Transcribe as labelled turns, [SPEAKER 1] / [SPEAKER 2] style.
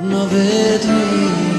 [SPEAKER 1] ma vedi